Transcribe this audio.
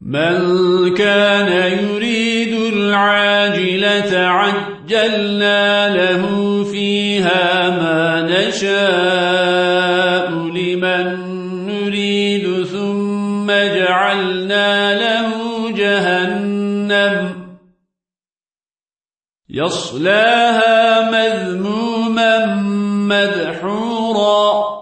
من كان يريد العاجلة عجلنا له فيها ما نشاء لمن نريد ثم جعلنا له جهنم يصلاها مذموما مدحورا